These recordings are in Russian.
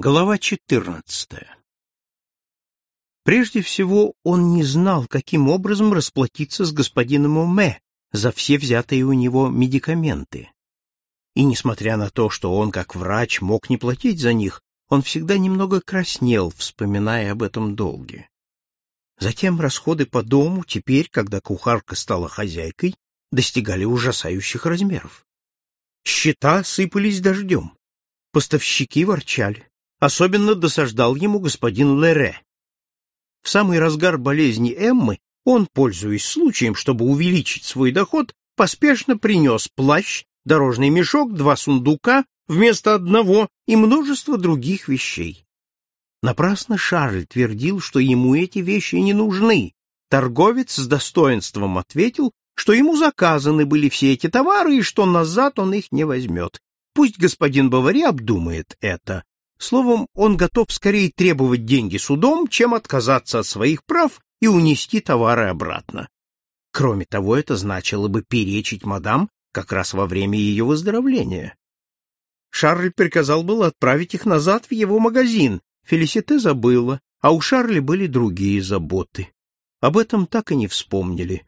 Глава 14. Прежде всего, он не знал, каким образом расплатиться с господином Уме за все взятые у него медикаменты. И несмотря на то, что он, как врач, мог не платить за них, он всегда немного краснел, вспоминая об этом долге. Затем расходы по дому, теперь, когда кухарка стала хозяйкой, достигали ужасающих размеров. Счета сыпались дождем. Поставщики ворчали. Особенно досаждал ему господин Лере. В самый разгар болезни Эммы он, пользуясь случаем, чтобы увеличить свой доход, поспешно принес плащ, дорожный мешок, два сундука вместо одного и множество других вещей. Напрасно Шарль твердил, что ему эти вещи не нужны. Торговец с достоинством ответил, что ему заказаны были все эти товары и что назад он их не возьмет. Пусть господин Бавари обдумает это, Словом, он готов скорее требовать деньги судом, чем отказаться от своих прав и унести товары обратно. Кроме того, это значило бы перечить мадам как раз во время ее выздоровления. Шарль приказал было отправить их назад в его магазин. Фелисите забыла, а у Шарля были другие заботы. Об этом так и не вспомнили.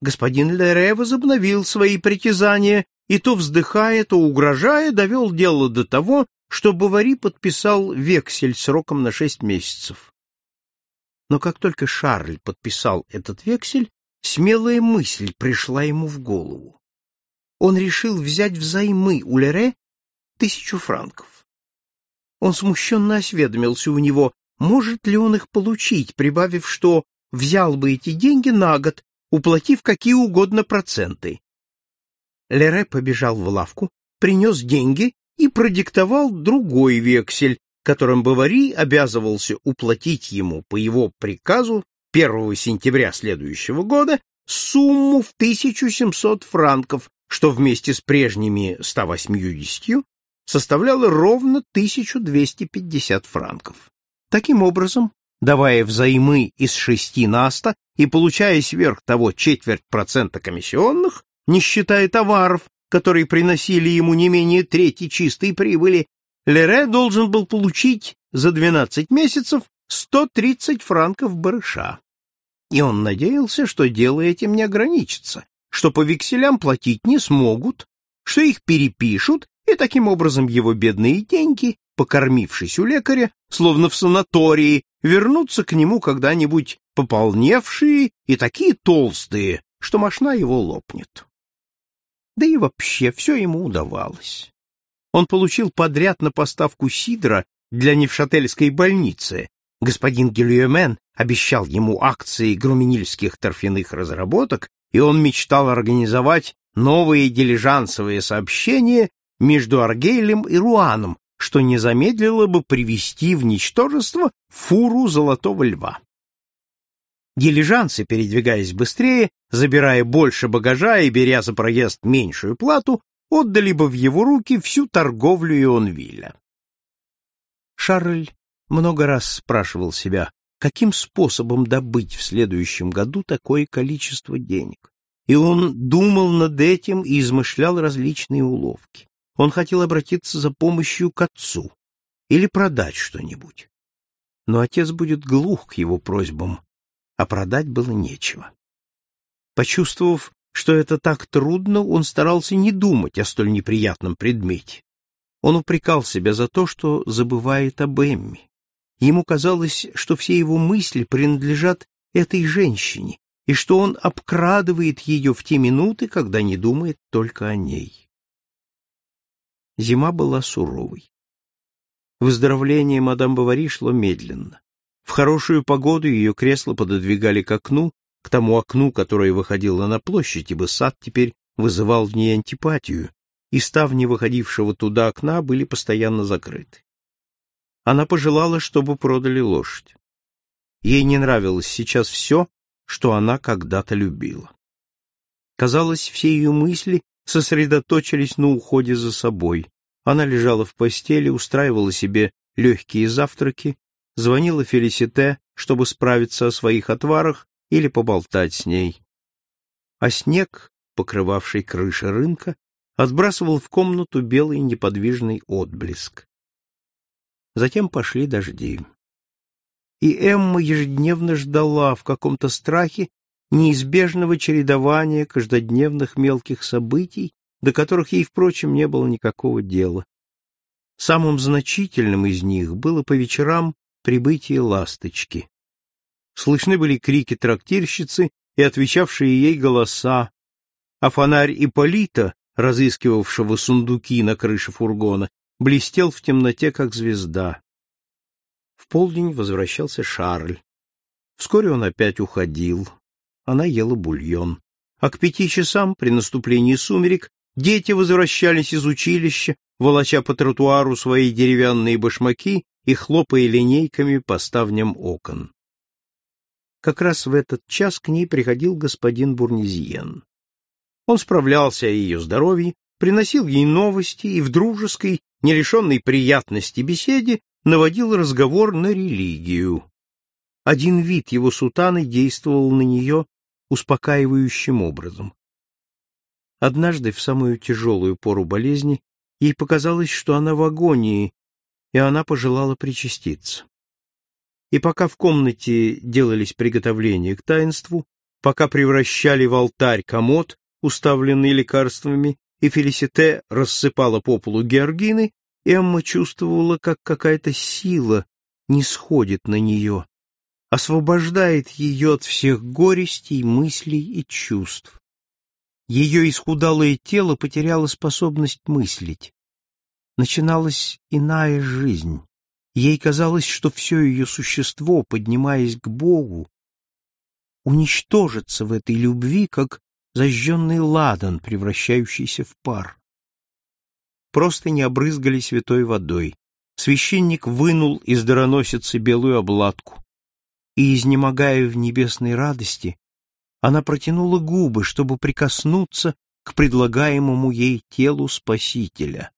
Господин Лере возобновил свои притязания и то вздыхая, то угрожая, довел дело до того, что Бавари подписал вексель сроком на шесть месяцев. Но как только Шарль подписал этот вексель, смелая мысль пришла ему в голову. Он решил взять взаймы у Лере тысячу франков. Он смущенно осведомился у него, может ли он их получить, прибавив, что взял бы эти деньги на год, уплатив какие угодно проценты. Лере побежал в лавку, принес деньги и продиктовал другой вексель, которым Бавари обязывался уплатить ему по его приказу 1 сентября следующего года сумму в 1700 франков, что вместе с прежними 180 составляло ровно 1250 франков. Таким образом, давая взаймы из шести на сто и получая сверх того четверть процента комиссионных, не считая товаров, которые приносили ему не менее трети чистой прибыли, Лере должен был получить за 12 месяцев 130 франков барыша. И он надеялся, что дело этим не ограничится, что по векселям платить не смогут, что их перепишут, и таким образом его бедные деньги, покормившись у лекаря, словно в санатории, вернутся к нему когда-нибудь пополневшие и такие толстые, что мошна его лопнет. Да и вообще все ему удавалось. Он получил подряд на поставку сидра для Невшательской больницы. Господин Гильюмен обещал ему акции груминильских торфяных разработок, и он мечтал организовать новые дилижансовые сообщения между Аргейлем и Руаном, что не замедлило бы привести в ничтожество фуру золотого льва. Дилижансы, передвигаясь быстрее, забирая больше багажа и беря за проезд меньшую плату, отдали бы в его руки всю торговлю Ионвилля. Шарль много раз спрашивал себя, каким способом добыть в следующем году такое количество денег. И он думал над этим и измышлял различные уловки. Он хотел обратиться за помощью к отцу или продать что-нибудь. Но отец будет глух к его просьбам, а продать было нечего. Почувствовав, что это так трудно, он старался не думать о столь неприятном предмете. Он упрекал себя за то, что забывает об Эмми. Ему казалось, что все его мысли принадлежат этой женщине, и что он обкрадывает ее в те минуты, когда не думает только о ней. Зима была суровой. Выздоровление мадам Бавари шло медленно. В хорошую погоду ее кресло пододвигали к окну, к тому окну, которое выходило на площадь, ибо сад теперь вызывал в ней антипатию, и ставни выходившего туда окна были постоянно закрыты. Она пожелала, чтобы продали лошадь. Ей не нравилось сейчас все, что она когда-то любила. Казалось, все ее мысли сосредоточились на уходе за собой. Она лежала в постели, устраивала себе легкие завтраки звонила Фелисите, чтобы справиться о своих отварах или поболтать с ней. А снег, покрывавший крыши рынка, отбрасывал в комнату белый неподвижный отблеск. Затем пошли дожди. И Эмма ежедневно ждала в каком-то страхе неизбежного чередования каждодневных мелких событий, до которых ей, впрочем, не было никакого дела. Самым значительным из них было по вечерам прибытие ласточки. Слышны были крики трактирщицы и отвечавшие ей голоса, а фонарь Ипполита, разыскивавшего сундуки на крыше фургона, блестел в темноте, как звезда. В полдень возвращался Шарль. Вскоре он опять уходил. Она ела бульон. А к пяти часам, при наступлении сумерек, дети возвращались из училища, волоча по тротуару свои деревянные башмаки и хлопая линейками по ставням окон. Как раз в этот час к ней приходил господин Бурнезиен. Он справлялся о ее здоровье, приносил ей новости и в дружеской, нерешенной приятности беседе наводил разговор на религию. Один вид его сутаны действовал на нее успокаивающим образом. Однажды, в самую тяжелую пору болезни, ей показалось, что она в агонии, и она пожелала причаститься. И пока в комнате делались приготовления к таинству, пока превращали в алтарь комод, уставленный лекарствами, и Фелисите рассыпала по полу георгины, Эмма чувствовала, как какая-то сила не сходит на нее, освобождает ее от всех горестей, мыслей и чувств. Ее исхудалое тело потеряло способность мыслить. Начиналась иная жизнь. Ей казалось, что все ее существо, поднимаясь к Богу, уничтожится в этой любви, как зажженный ладан, превращающийся в пар. Просто не обрызгали святой водой. Священник вынул из дароносицы белую обладку, и, изнемогая в небесной радости, она протянула губы, чтобы прикоснуться к предлагаемому ей телу Спасителя.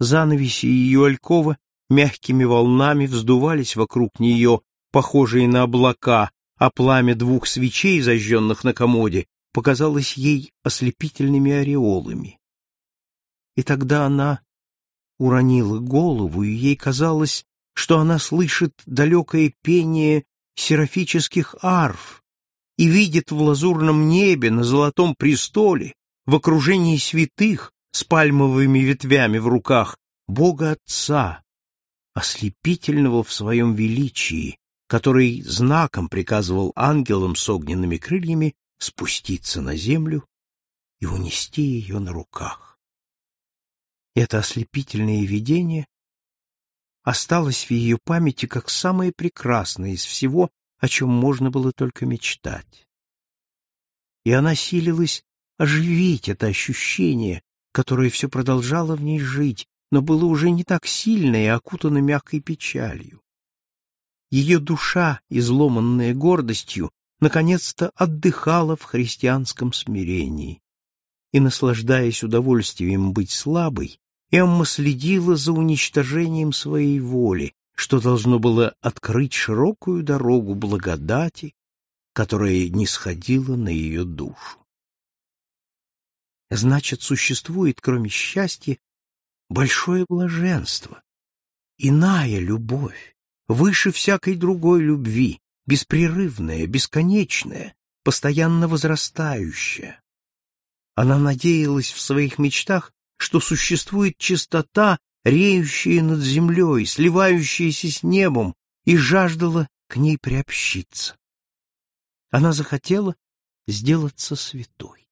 Занавеси ее алькова мягкими волнами вздувались вокруг нее, похожие на облака, а пламя двух свечей, зажженных на комоде, показалось ей ослепительными ореолами. И тогда она уронила голову, и ей казалось, что она слышит далекое пение серафических арф и видит в лазурном небе на золотом престоле в окружении святых с пальмовыми ветвями в руках Бога Отца, ослепительного в своем величии, который знаком приказывал ангелам с огненными крыльями спуститься на землю и унести ее на руках. Это ослепительное видение осталось в ее памяти как самое прекрасное из всего, о чем можно было только мечтать. И она силилась оживить это ощущение, которое все продолжало в ней жить, но было уже не так сильно и окутано мягкой печалью. Ее душа, изломанная гордостью, наконец-то отдыхала в христианском смирении. И, наслаждаясь удовольствием быть слабой, Эмма следила за уничтожением своей воли, что должно было открыть широкую дорогу благодати, которая не сходила на ее душу. Значит, существует, кроме счастья, большое блаженство, иная любовь, выше всякой другой любви, беспрерывная, бесконечная, постоянно возрастающая. Она надеялась в своих мечтах, что существует чистота, реющая над землей, сливающаяся с небом, и жаждала к ней приобщиться. Она захотела сделаться святой.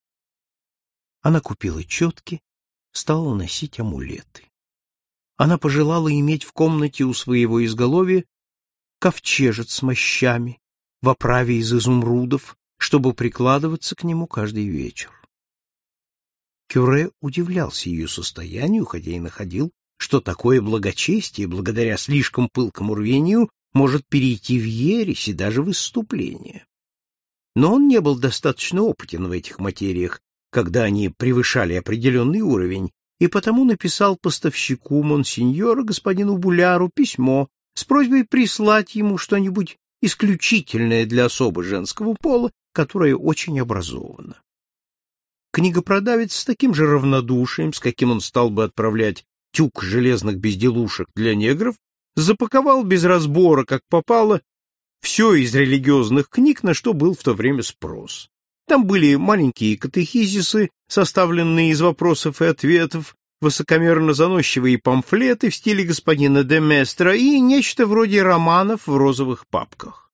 Она купила четки, стала носить амулеты. Она пожелала иметь в комнате у своего изголовья ковчежец с мощами в оправе из изумрудов, чтобы прикладываться к нему каждый вечер. Кюре удивлялся ее состоянию, хотя и находил, что такое благочестие, благодаря слишком пылкому рвению, может перейти в ересь и даже в выступление. Но он не был достаточно опытен в этих материях, когда они превышали определенный уровень, и потому написал поставщику монсеньора господину Буляру письмо с просьбой прислать ему что-нибудь исключительное для особо женского пола, которое очень образовано. Книгопродавец с таким же равнодушием, с каким он стал бы отправлять тюк железных безделушек для негров, запаковал без разбора, как попало, все из религиозных книг, на что был в то время спрос. Там были маленькие катехизисы, составленные из вопросов и ответов, высокомерно заносчивые памфлеты в стиле господина де Местра и нечто вроде романов в розовых папках.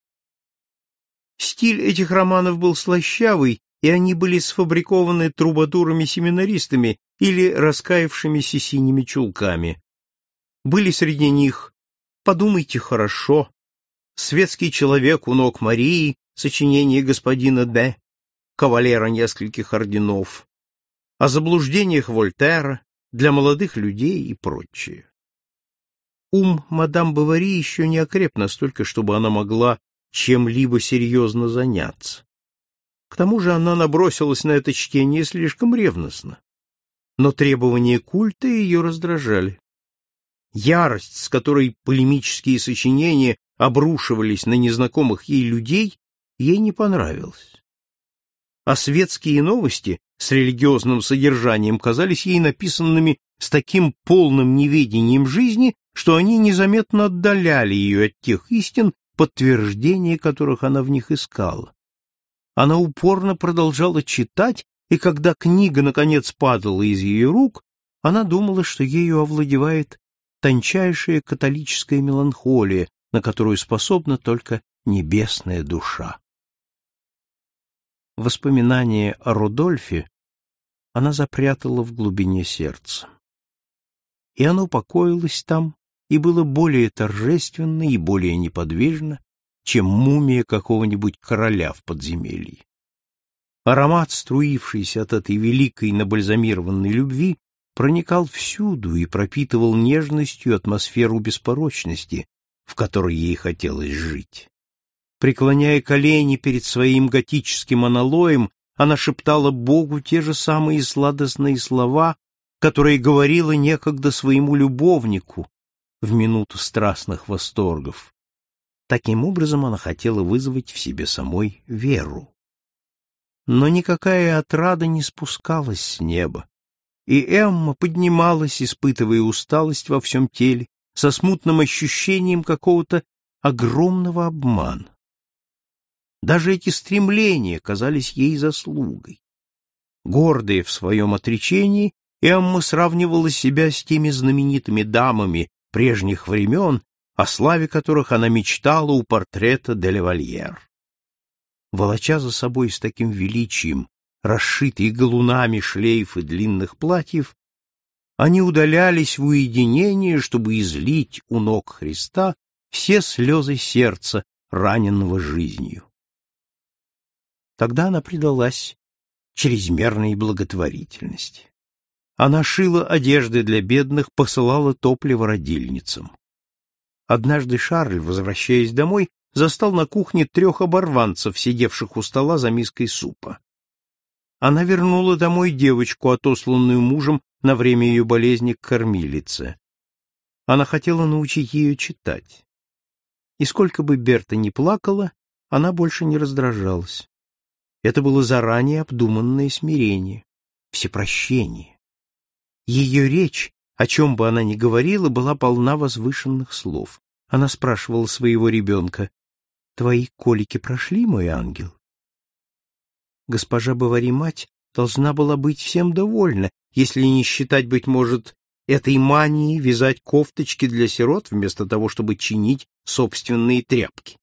Стиль этих романов был слащавый, и они были сфабрикованы трубадурами-семинаристами или раскаявшимися синими чулками. Были среди них «Подумайте хорошо», «Светский человек у ног Марии», сочинение господина Д кавалера нескольких орденов, о заблуждениях Вольтера для молодых людей и прочее. Ум мадам Бавари еще не окреп настолько, чтобы она могла чем-либо серьезно заняться. К тому же она набросилась на это чтение слишком ревностно. Но требования культа ее раздражали. Ярость, с которой полемические сочинения обрушивались на незнакомых ей людей, ей не понравилась а светские новости с религиозным содержанием казались ей написанными с таким полным неведением жизни, что они незаметно отдаляли ее от тех истин, подтверждения которых она в них искала. Она упорно продолжала читать, и когда книга наконец падала из ее рук, она думала, что ею овладевает тончайшая католическая меланхолия, на которую способна только небесная душа. Воспоминание о Рудольфе она запрятала в глубине сердца. И оно покоилось там и было более торжественно и более неподвижно, чем мумия какого-нибудь короля в подземелье. Аромат, струившийся от этой великой набальзамированной любви, проникал всюду и пропитывал нежностью атмосферу беспорочности, в которой ей хотелось жить. Преклоняя колени перед своим готическим аналоем, она шептала Богу те же самые сладостные слова, которые говорила некогда своему любовнику в минуту страстных восторгов. Таким образом она хотела вызвать в себе самой веру. Но никакая отрада не спускалась с неба, и Эмма поднималась, испытывая усталость во всем теле, со смутным ощущением какого-то огромного обмана. Даже эти стремления казались ей заслугой. Гордая в своем отречении, Эмма сравнивала себя с теми знаменитыми дамами прежних времен, о славе которых она мечтала у портрета де Левальер. Волоча за собой с таким величием расшитые галунами шлейфы длинных платьев, они удалялись в уединение, чтобы излить у ног Христа все слезы сердца, раненного жизнью. Тогда она предалась чрезмерной благотворительности. Она шила одежды для бедных, посылала топливо родильницам. Однажды Шарль, возвращаясь домой, застал на кухне трех оборванцев, сидевших у стола за миской супа. Она вернула домой девочку, отосланную мужем на время ее болезни к кормилице. Она хотела научить ее читать. И сколько бы Берта ни плакала, она больше не раздражалась. Это было заранее обдуманное смирение, всепрощение. Ее речь, о чем бы она ни говорила, была полна возвышенных слов. Она спрашивала своего ребенка, «Твои колики прошли, мой ангел?» Госпожа Бавари-мать должна была быть всем довольна, если не считать, быть может, этой манией вязать кофточки для сирот вместо того, чтобы чинить собственные тряпки.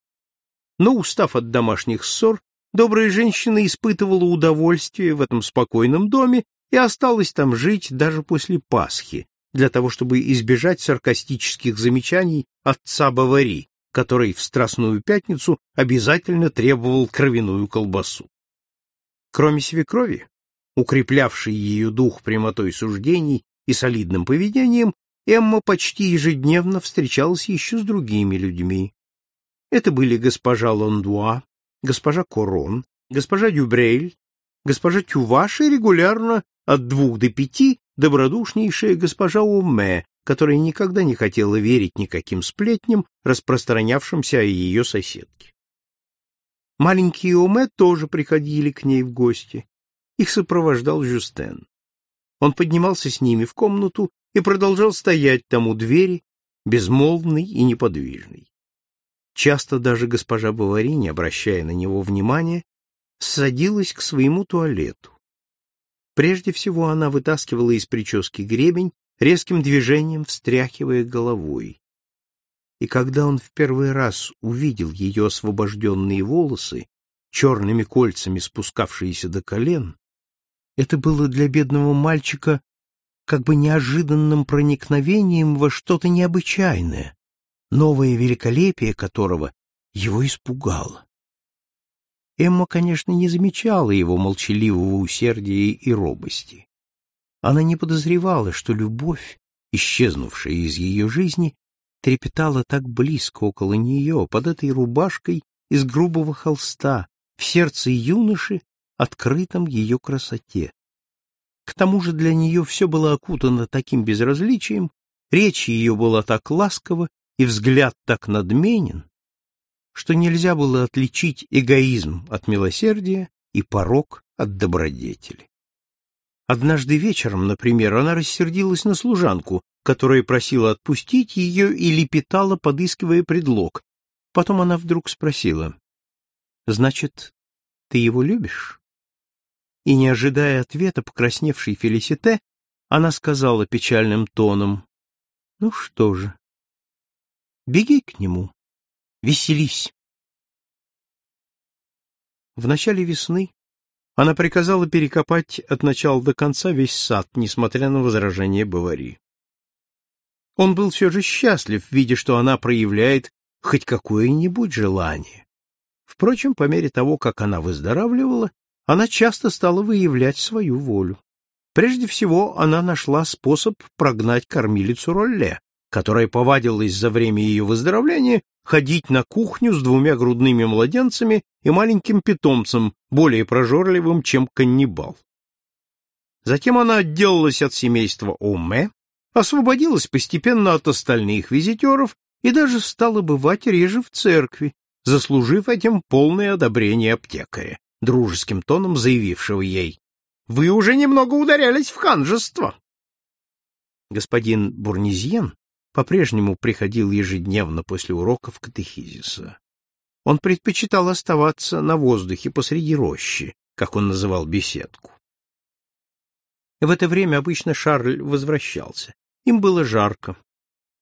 Но, устав от домашних ссор, добрая женщина испытывала удовольствие в этом спокойном доме и осталась там жить даже после Пасхи, для того, чтобы избежать саркастических замечаний отца Бавари, который в Страстную Пятницу обязательно требовал кровяную колбасу. Кроме свекрови, укреплявшей ее дух прямотой суждений и солидным поведением, Эмма почти ежедневно встречалась еще с другими людьми. Это были госпожа Лондуа, госпожа Корон, госпожа Дюбрейль, госпожа Тюваш регулярно от двух до пяти добродушнейшая госпожа Уме, которая никогда не хотела верить никаким сплетням, распространявшимся о ее соседке. Маленькие Уме тоже приходили к ней в гости. Их сопровождал Жюстен. Он поднимался с ними в комнату и продолжал стоять там у двери, безмолвный и неподвижный. Часто даже госпожа Бавари, не обращая на него внимания, садилась к своему туалету. Прежде всего она вытаскивала из прически гребень, резким движением встряхивая головой. И когда он в первый раз увидел ее освобожденные волосы, черными кольцами спускавшиеся до колен, это было для бедного мальчика как бы неожиданным проникновением во что-то необычайное, новое великолепие которого его испугало. Эмма, конечно, не замечала его молчаливого усердия и робости. Она не подозревала, что любовь, исчезнувшая из ее жизни, трепетала так близко около нее, под этой рубашкой из грубого холста, в сердце юноши, открытом ее красоте. К тому же для нее все было окутано таким безразличием, речь ее была так ласкова и взгляд так надменен, что нельзя было отличить эгоизм от милосердия и порок от добродетели. Однажды вечером, например, она рассердилась на служанку, которая просила отпустить ее и лепетала, подыскивая предлог. Потом она вдруг спросила, «Значит, ты его любишь?» И, не ожидая ответа, покрасневшей Фелисите, она сказала печальным тоном, «Ну что же, беги к нему, веселись». В начале весны она приказала перекопать от начала до конца весь сад, несмотря на возражение Бавари. Он был все же счастлив, видя, что она проявляет хоть какое-нибудь желание. Впрочем, по мере того, как она выздоравливала, она часто стала выявлять свою волю. Прежде всего, она нашла способ прогнать кормилицу Ролле, которая повадилась за время ее выздоровления ходить на кухню с двумя грудными младенцами и маленьким питомцем, более прожорливым, чем каннибал. Затем она отделалась от семейства Оме, освободилась постепенно от остальных визитеров и даже стала бывать реже в церкви, заслужив этим полное одобрение аптекаря, дружеским тоном заявившего ей, «Вы уже немного ударялись в ханжество». Господин Бурнизьен по-прежнему приходил ежедневно после уроков катехизиса. Он предпочитал оставаться на воздухе посреди рощи, как он называл беседку. В это время обычно Шарль возвращался. Им было жарко.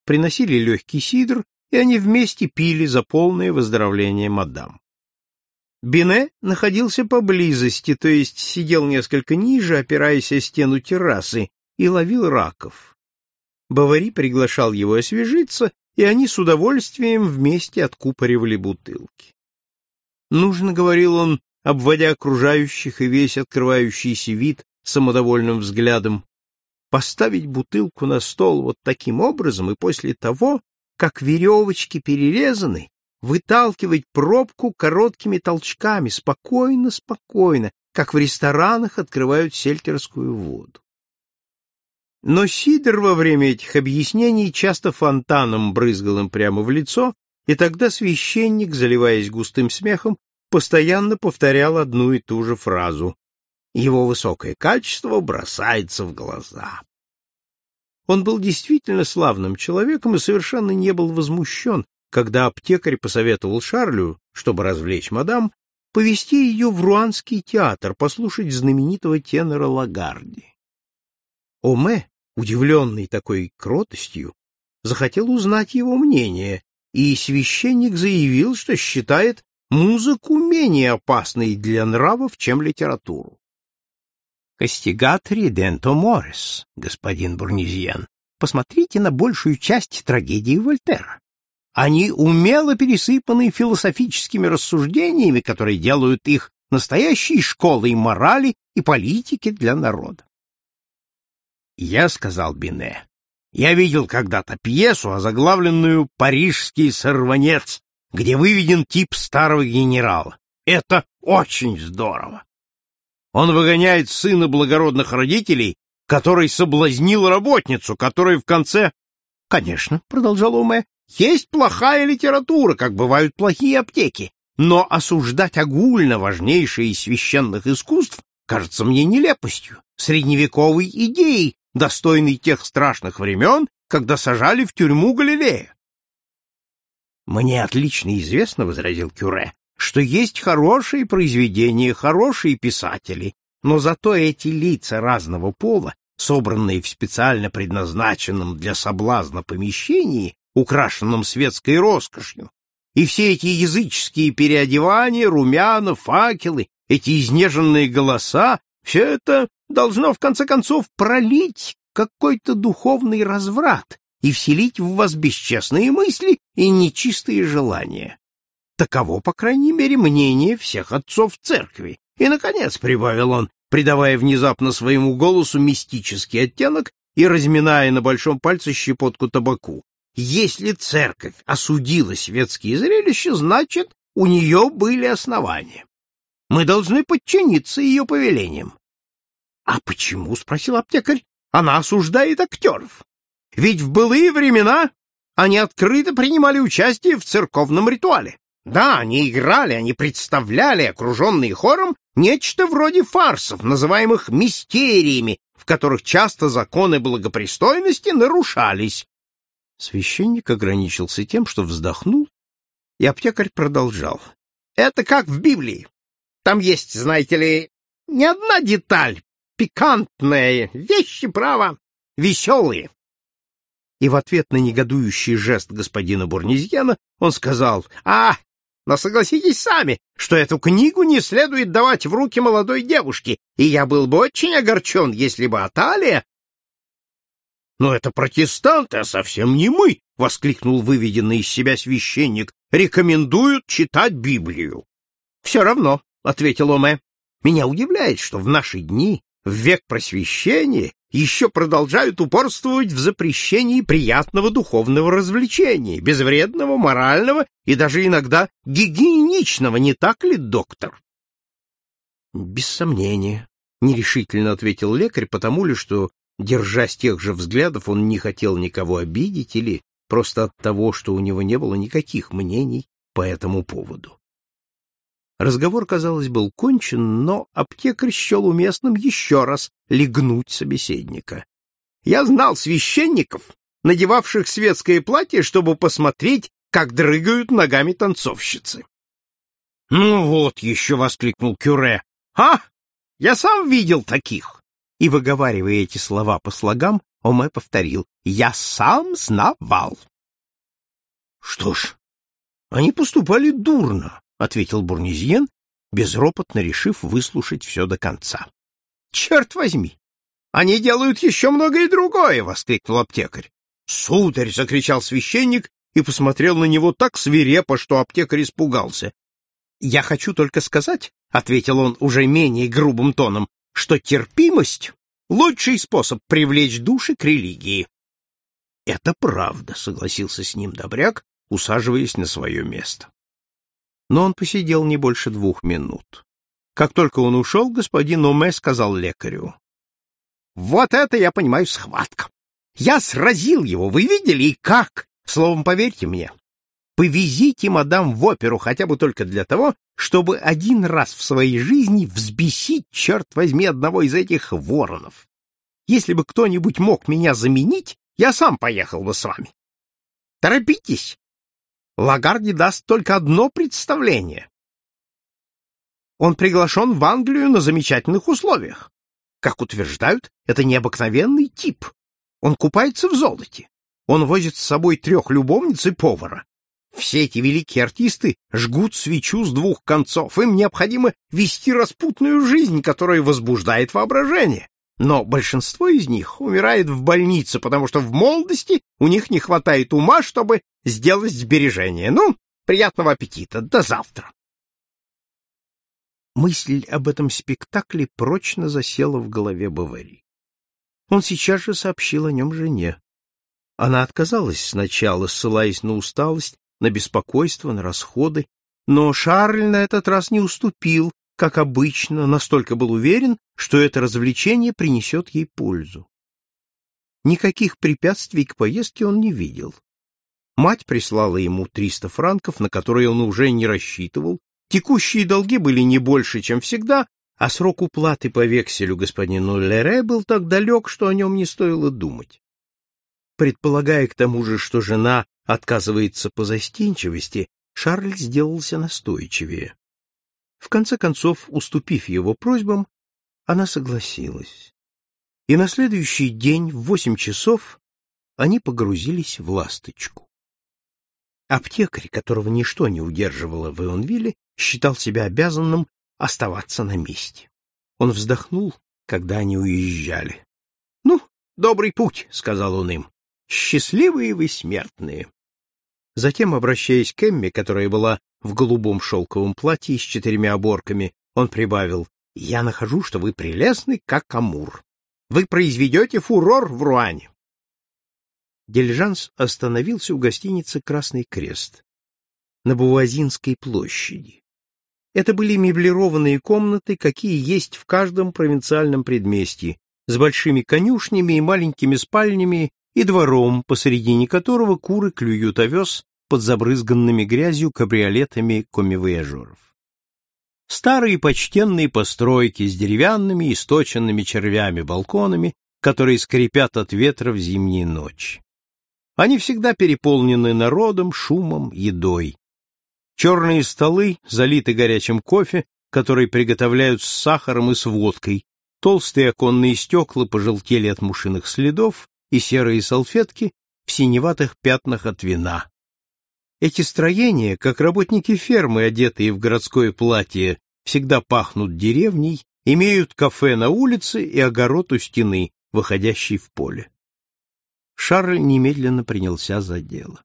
Приносили легкий сидр, и они вместе пили за полное выздоровление мадам. Бине находился поблизости, то есть сидел несколько ниже, опираясь о стену террасы, и ловил раков. Бавари приглашал его освежиться, и они с удовольствием вместе откупоривали бутылки. Нужно, говорил он, обводя окружающих и весь открывающийся вид самодовольным взглядом, поставить бутылку на стол вот таким образом, и после того, как веревочки перерезаны, выталкивать пробку короткими толчками, спокойно, спокойно, как в ресторанах открывают сельтерскую воду. Но Сидор во время этих объяснений часто фонтаном брызгал им прямо в лицо, и тогда священник, заливаясь густым смехом, постоянно повторял одну и ту же фразу. Его высокое качество бросается в глаза. Он был действительно славным человеком и совершенно не был возмущен, когда аптекарь посоветовал Шарлю, чтобы развлечь мадам, повести ее в Руанский театр послушать знаменитого тенора Лагарди. Оме, удивленный такой кротостью, захотел узнать его мнение, и священник заявил, что считает музыку менее опасной для нравов, чем литературу. «Кастигатри денто морес, господин Бурнизьен. Посмотрите на большую часть трагедии Вольтера. Они умело пересыпаны философическими рассуждениями, которые делают их настоящей школой морали и политики для народа. Я сказал Бине, я видел когда-то пьесу, озаглавленную «Парижский сорванец», где выведен тип старого генерала. Это очень здорово. Он выгоняет сына благородных родителей, который соблазнил работницу, которая в конце... — Конечно, — продолжал Уме, — есть плохая литература, как бывают плохие аптеки, но осуждать огульно важнейшие из священных искусств кажется мне нелепостью, средневековой идеей, достойный тех страшных времен, когда сажали в тюрьму Галилея. «Мне отлично известно, — возразил Кюре, — что есть хорошие произведения, хорошие писатели, но зато эти лица разного пола, собранные в специально предназначенном для соблазна помещении, украшенном светской роскошью, и все эти языческие переодевания, румяна, факелы, эти изнеженные голоса, все это должно, в конце концов, пролить какой-то духовный разврат и вселить в вас бесчестные мысли и нечистые желания. Таково, по крайней мере, мнение всех отцов церкви. И, наконец, прибавил он, придавая внезапно своему голосу мистический оттенок и разминая на большом пальце щепотку табаку. Если церковь осудила светские зрелища, значит, у нее были основания. Мы должны подчиниться ее повелениям. — А почему? — спросил аптекарь. — Она осуждает актеров. Ведь в былые времена они открыто принимали участие в церковном ритуале. Да, они играли, они представляли, окруженные хором, нечто вроде фарсов, называемых мистериями, в которых часто законы благопристойности нарушались. Священник ограничился тем, что вздохнул, и аптекарь продолжал. Это как в Библии. Там есть, знаете ли, не одна деталь, пикантная, вещи, право, веселые. И в ответ на негодующий жест господина Бурнезьяна он сказал, «А, но согласитесь сами, что эту книгу не следует давать в руки молодой девушке, и я был бы очень огорчен, если бы Аталия...» «Но это протестанты, а совсем не мы!» — воскликнул выведенный из себя священник. «Рекомендуют читать Библию». «Все равно», — ответил Оме. «Меня удивляет, что в наши дни, в век просвещения, еще продолжают упорствовать в запрещении приятного духовного развлечения, безвредного, морального и даже иногда гигиеничного, не так ли, доктор? Без сомнения, нерешительно ответил лекарь, потому ли, что, держась тех же взглядов, он не хотел никого обидеть или просто от того, что у него не было никаких мнений по этому поводу. Разговор, казалось, был кончен, но аптекарь счел уместным еще раз легнуть собеседника. Я знал священников, надевавших светское платье, чтобы посмотреть, как дрыгают ногами танцовщицы. — Ну вот еще! — воскликнул Кюре. — А! Я сам видел таких! И, выговаривая эти слова по слогам, Оме повторил. — Я сам знавал! — Что ж, они поступали дурно, — ответил Бурнезьен, безропотно решив выслушать все до конца. — Черт возьми! Они делают еще многое другое! — воскликнул аптекарь. — Сударь! — закричал священник и посмотрел на него так свирепо, что аптекарь испугался. — Я хочу только сказать, — ответил он уже менее грубым тоном, — что терпимость — лучший способ привлечь души к религии. — Это правда, — согласился с ним Добряк, усаживаясь на свое место но он посидел не больше двух минут. Как только он ушел, господин Оме сказал лекарю. — Вот это, я понимаю, схватка. Я сразил его, вы видели, и как? Словом, поверьте мне, повезите мадам в оперу хотя бы только для того, чтобы один раз в своей жизни взбесить, черт возьми, одного из этих воронов. Если бы кто-нибудь мог меня заменить, я сам поехал бы с вами. Торопитесь, Лагарди даст только одно представление. Он приглашен в Англию на замечательных условиях. Как утверждают, это необыкновенный тип. Он купается в золоте. Он возит с собой трех любовниц и повара. Все эти великие артисты жгут свечу с двух концов. Им необходимо вести распутную жизнь, которая возбуждает воображение но большинство из них умирает в больнице, потому что в молодости у них не хватает ума, чтобы сделать сбережения. Ну, приятного аппетита, до завтра. Мысль об этом спектакле прочно засела в голове Бавари. Он сейчас же сообщил о нем жене. Она отказалась сначала, ссылаясь на усталость, на беспокойство, на расходы, но Шарль на этот раз не уступил как обычно, настолько был уверен, что это развлечение принесет ей пользу. Никаких препятствий к поездке он не видел. Мать прислала ему 300 франков, на которые он уже не рассчитывал, текущие долги были не больше, чем всегда, а срок уплаты по векселю господину Лере был так далек, что о нем не стоило думать. Предполагая к тому же, что жена отказывается по застенчивости, Шарль сделался настойчивее. В конце концов, уступив его просьбам, она согласилась. И на следующий день в восемь часов они погрузились в ласточку. Аптекарь, которого ничто не удерживало в Ионвилле, считал себя обязанным оставаться на месте. Он вздохнул, когда они уезжали. — Ну, добрый путь, — сказал он им. — Счастливые вы смертные. Затем, обращаясь к Эмме, которая была в голубом шелковом платье с четырьмя оборками, он прибавил, — Я нахожу, что вы прелестны, как Амур. Вы произведете фурор в Руане. Дельжанс остановился у гостиницы «Красный крест» на Бувазинской площади. Это были меблированные комнаты, какие есть в каждом провинциальном предместье, с большими конюшнями и маленькими спальнями и двором, посредине которого куры клюют овес под забрызганными грязью кабриолетами комивояжеров. Старые почтенные постройки с деревянными, источенными червями балконами, которые скрипят от ветра в зимние ночи. Они всегда переполнены народом, шумом, едой. Черные столы залиты горячим кофе, который приготовляют с сахаром и с водкой. Толстые оконные стекла пожелтели от мушиных следов, и серые салфетки в синеватых пятнах от вина. Эти строения, как работники фермы, одетые в городское платье, всегда пахнут деревней, имеют кафе на улице и огород у стены, выходящий в поле. Шарль немедленно принялся за дело.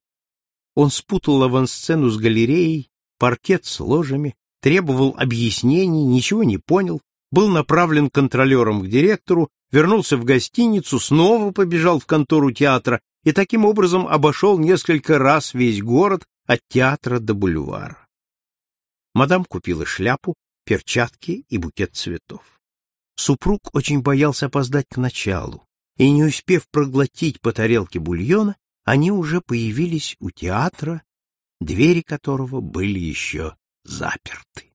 Он спутал авансцену с галереей, паркет с ложами, требовал объяснений, ничего не понял, был направлен контролером к директору, вернулся в гостиницу, снова побежал в контору театра и таким образом обошел несколько раз весь город от театра до бульвара. Мадам купила шляпу, перчатки и букет цветов. Супруг очень боялся опоздать к началу, и, не успев проглотить по тарелке бульона, они уже появились у театра, двери которого были еще заперты.